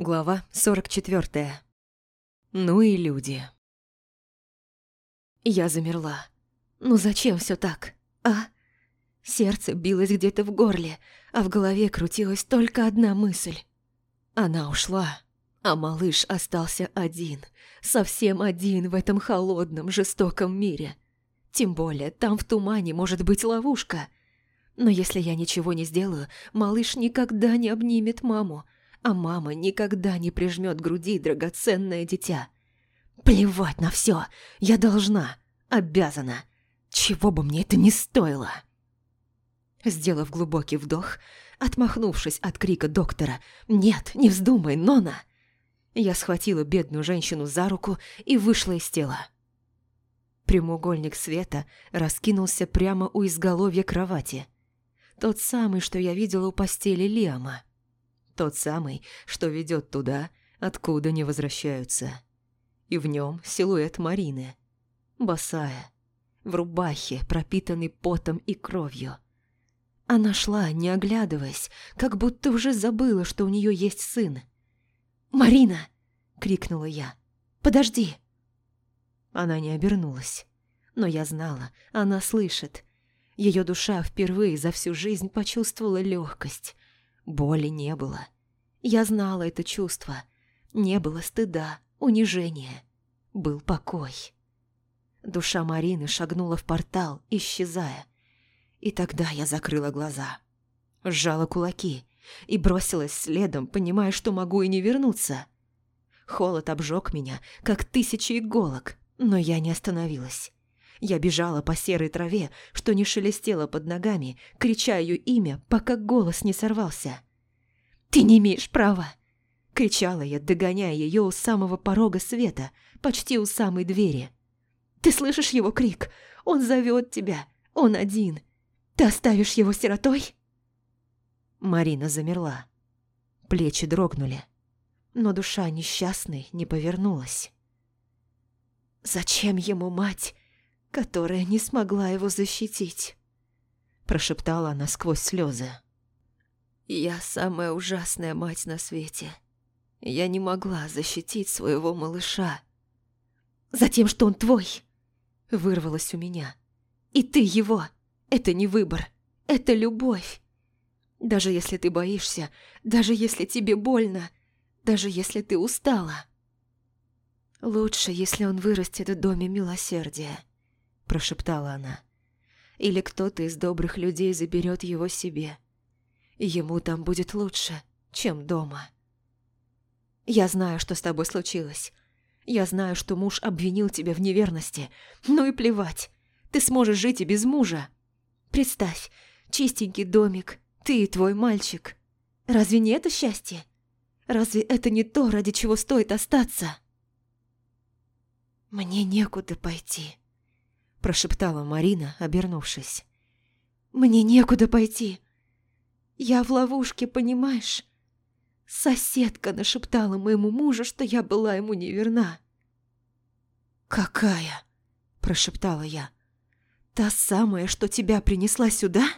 Глава 44. Ну и люди. Я замерла. Ну зачем все так, а? Сердце билось где-то в горле, а в голове крутилась только одна мысль. Она ушла, а малыш остался один, совсем один в этом холодном, жестоком мире. Тем более там в тумане может быть ловушка. Но если я ничего не сделаю, малыш никогда не обнимет маму, а мама никогда не прижмет груди драгоценное дитя. Плевать на все, я должна, обязана, чего бы мне это ни стоило. Сделав глубокий вдох, отмахнувшись от крика доктора «Нет, не вздумай, Нона!», я схватила бедную женщину за руку и вышла из тела. Прямоугольник света раскинулся прямо у изголовья кровати. Тот самый, что я видела у постели Лиама. Тот самый, что ведет туда, откуда не возвращаются. И в нем силуэт Марины. Босая, в рубахе, пропитанной потом и кровью. Она шла, не оглядываясь, как будто уже забыла, что у нее есть сын. «Марина!» — крикнула я. «Подожди!» Она не обернулась. Но я знала, она слышит. Ее душа впервые за всю жизнь почувствовала легкость, Боли не было. Я знала это чувство. Не было стыда, унижения. Был покой. Душа Марины шагнула в портал, исчезая. И тогда я закрыла глаза. Сжала кулаки и бросилась следом, понимая, что могу и не вернуться. Холод обжег меня, как тысячи иголок, но я не остановилась. Я бежала по серой траве, что не шелестело под ногами, крича ее имя, пока голос не сорвался. «Ты не имеешь права!» Кричала я, догоняя ее у самого порога света, почти у самой двери. «Ты слышишь его крик? Он зовет тебя! Он один! Ты оставишь его сиротой?» Марина замерла. Плечи дрогнули, но душа несчастной не повернулась. «Зачем ему мать, которая не смогла его защитить?» Прошептала она сквозь слезы. «Я самая ужасная мать на свете. Я не могла защитить своего малыша». «Затем, что он твой!» Вырвалось у меня. «И ты его! Это не выбор, это любовь!» Даже если ты боишься, даже если тебе больно, даже если ты устала. «Лучше, если он вырастет в доме милосердия», – прошептала она. «Или кто-то из добрых людей заберет его себе. Ему там будет лучше, чем дома». «Я знаю, что с тобой случилось. Я знаю, что муж обвинил тебя в неверности. Ну и плевать, ты сможешь жить и без мужа. Представь, чистенький домик, ты и твой мальчик. Разве не это счастье? Разве это не то, ради чего стоит остаться?» «Мне некуда пойти», – прошептала Марина, обернувшись. «Мне некуда пойти. Я в ловушке, понимаешь? Соседка нашептала моему мужу, что я была ему неверна». «Какая?» – прошептала я. «Та самая, что тебя принесла сюда?»